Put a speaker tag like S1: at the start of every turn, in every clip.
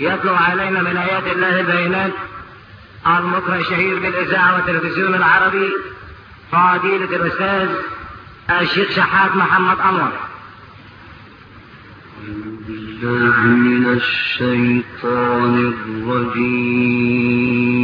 S1: يطلع علينا من آيات الله البينات. المقرأ الشهير بالإذاعة والتلفزيون العربي فضيلة الأستاذ الشيخ شحات محمد أنور.
S2: بالله من الشيطان الرجيم.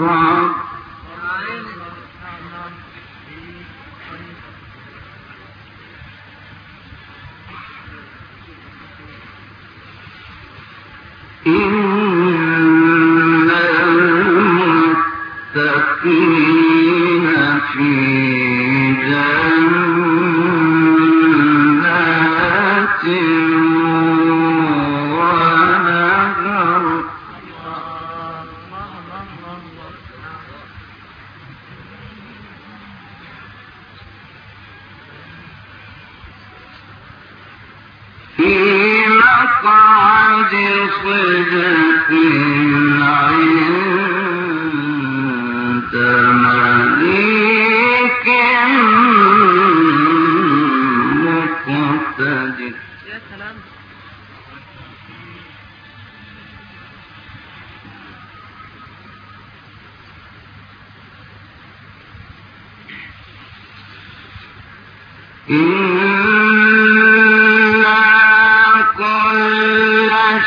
S2: مستقر إن المتقين في جنات ونهر في مقعد صدق عند مليك مقتدر
S3: يا سلام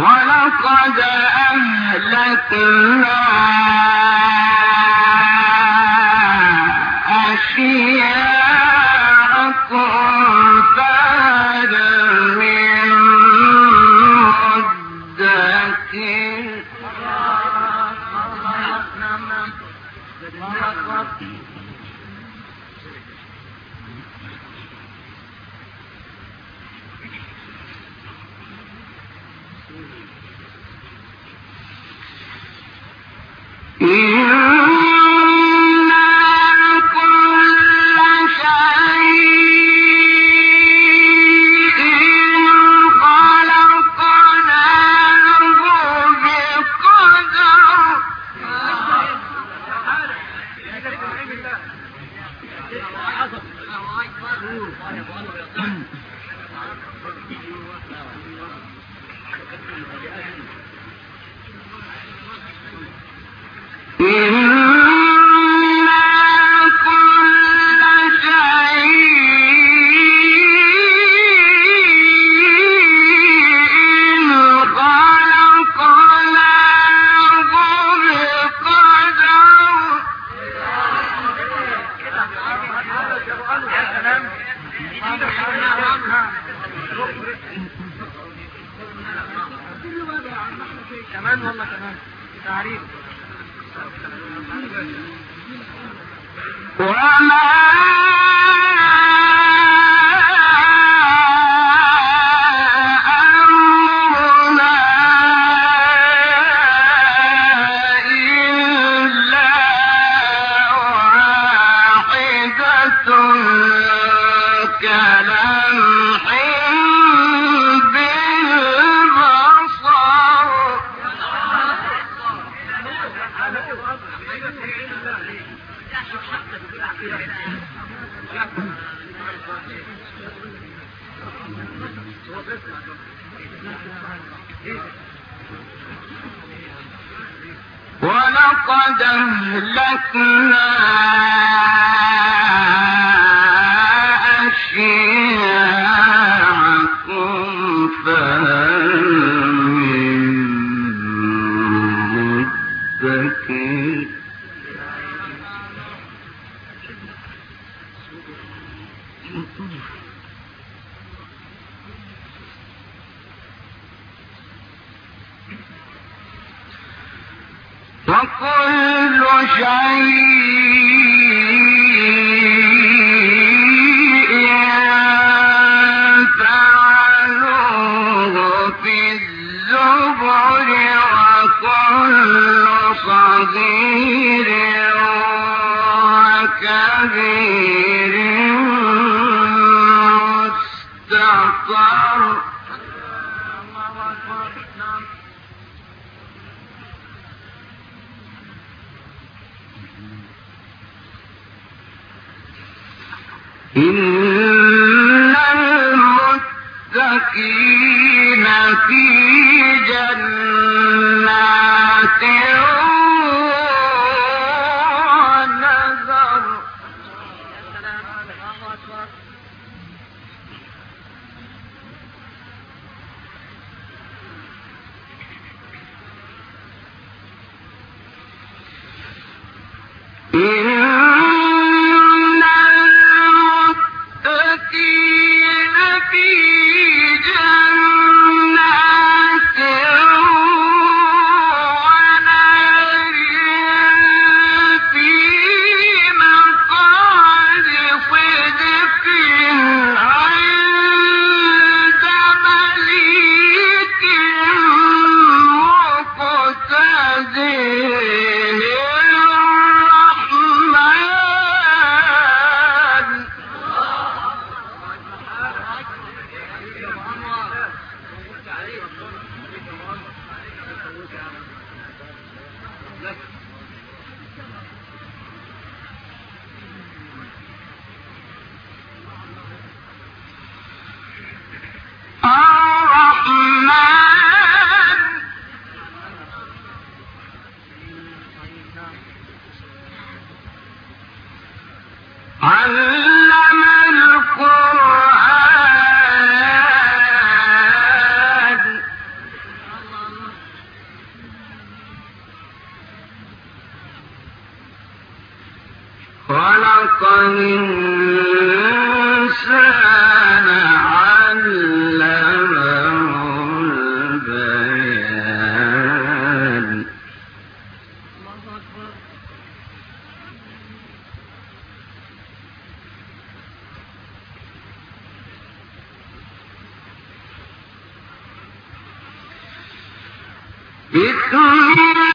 S2: ولقد أهلكنا أشياءكم فهل من مدكر؟ إنا وما ولقد أهلكنا أشياعكم فهل من مدكر وكل شيء فعلوه في الزبر وكل صغير وكبير مستطر. إن المتقين في جنات Let's